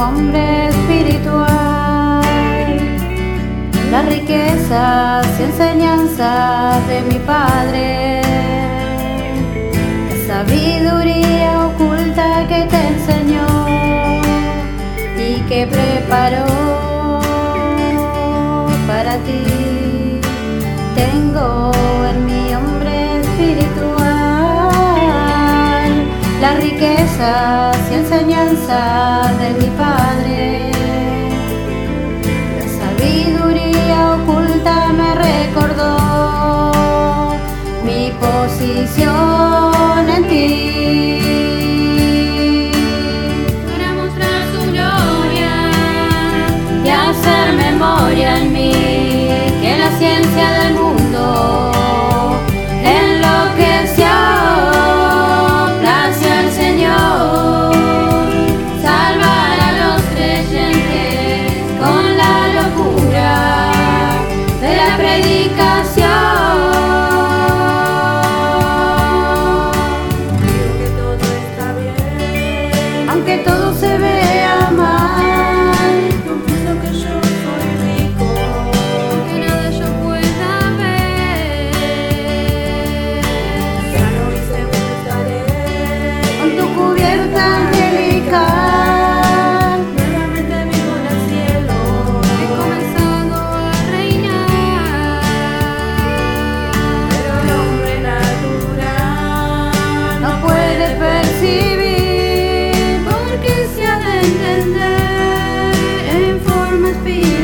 hombre espiritual. Las riquezas y enseñanzas de mi Padre. La sabiduría oculta que te enseñó y que preparó para ti. Tengo las riquezas y enseñanzas de mi Padre. La sabiduría oculta me recordó mi posición con la locura de la predicación. Digo que todo está bien. Aunque todo se vea mal, Confieso que yo soy rico. que nada yo pueda ver. Sano y seguro estaré. con tu cubierta angelical. be